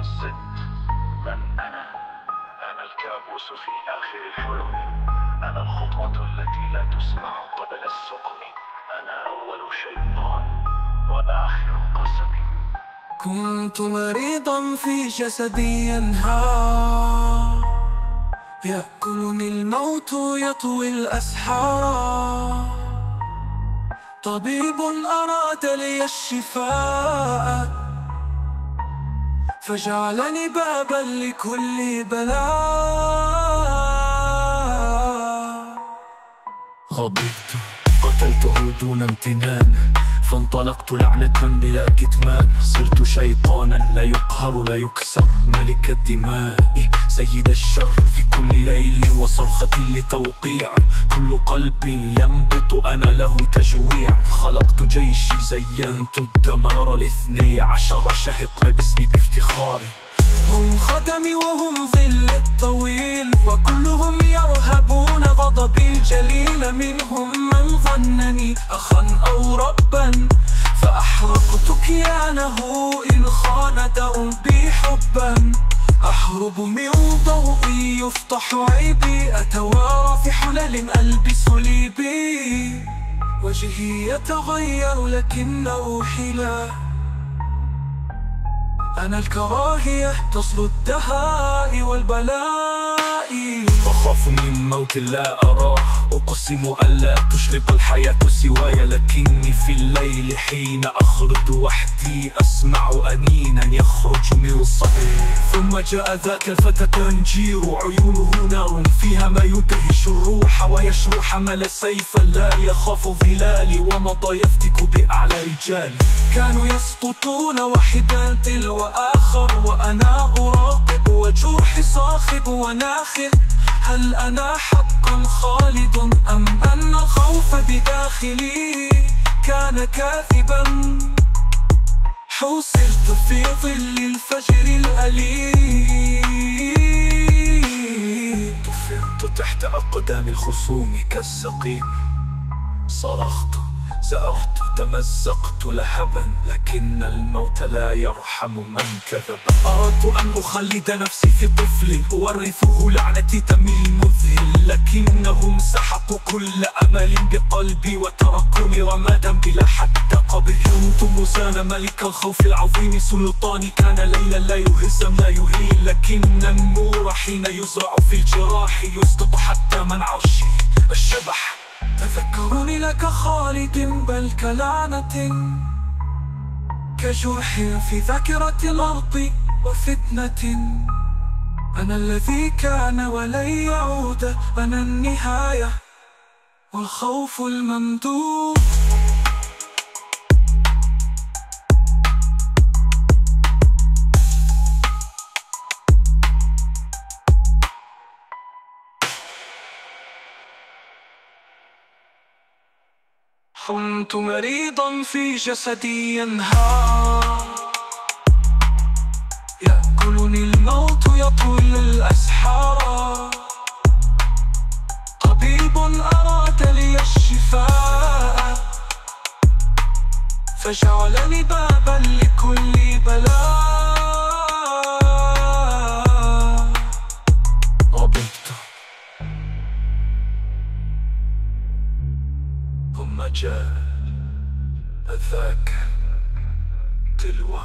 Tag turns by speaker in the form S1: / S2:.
S1: الصدق من أنا؟ أنا الكابوس في آخر الحلم. أنا الخطوة التي لا تسمع قبل السقم. أنا أول شيطان وآخر قسم.
S2: كنت مريضا في جسدي ينهار. يأكلني الموت يطوي الأسحار. طبيب أراد لي الشفاء. فجعلني بابا لكل بلاء.
S3: غضبت قتلته دون امتنان. فانطلقت لعنة بلا كتمان؟ صرت شيطانا لا يقهر لا يكسر ملك الدماء. سيد الشر في كل ليل وصرخة لتوقيع. كل قلب ينبض أنا له تجويع. خلقت جيشي زينت الدمار الاثني عشر شهق باسمي بافتخار
S2: هم خدمي وهم ظل الطويل وكلهم يرهبون غضبي. الجليل منهم من ظنني أخا أو ربا. فأحرقت كيانه إن خان دربي حبا. أهرب من ضوئي يفتح عيبي. أتوارى في حلل ألبس ليبي. وجهي يتغير لكنه حلا أنا الكراهية تصل الدهاء والبلاء.
S3: أخاف من موت لا أراه. أقسم ألا تشرق الحياة سواي لكني في الليل حين أخرج وحدي أسمع أنينا يخرج. ثم جاء ذاك الفتى تنجير عيونه نار فيها ما يدهش الروح ويشرو حمل سيفا لا يخاف ظلالي ومضى يفتك بأعلى رجالي
S2: كانوا يسقطون واحدا تلو آخر وأنا أراقب وجروحي صاخب وناخر. هل أنا حقا خالد أم أن الخوف بداخلي؟ كان كاذبا الفجر الأليم
S3: طفرت تحت أقدام الخصوم كالسقيم. صرخت. زأرت تمزقت لهبا لكن الموت لا يرحم من كذب. أردت أن أخلد نفسي في طفل أورثه لعنتي تميل مذهل لكنهم سحقوا كل أمل بقلبي وتركوني رمادا بلا حتى قبر كنت مسان ملك الخوف العظيم سلطاني كان ليلا لا يهزم لا يهين لكن النور حين يزرع في الجراح يسقط حتى من عرشي الشبح
S2: تذكرني لك خالد بل كلعنة كجرح في ذاكرة الأرض وفتنة. أنا الذي كان ولن يعود أنا النهاية والخوف الممدود. كنت مريضا في جسدي ينهار. يأكلني الموت يطول الأسحار. طبيب أراد لي الشفاء. فجعلني بابا بلاء المجال الذاك تلوه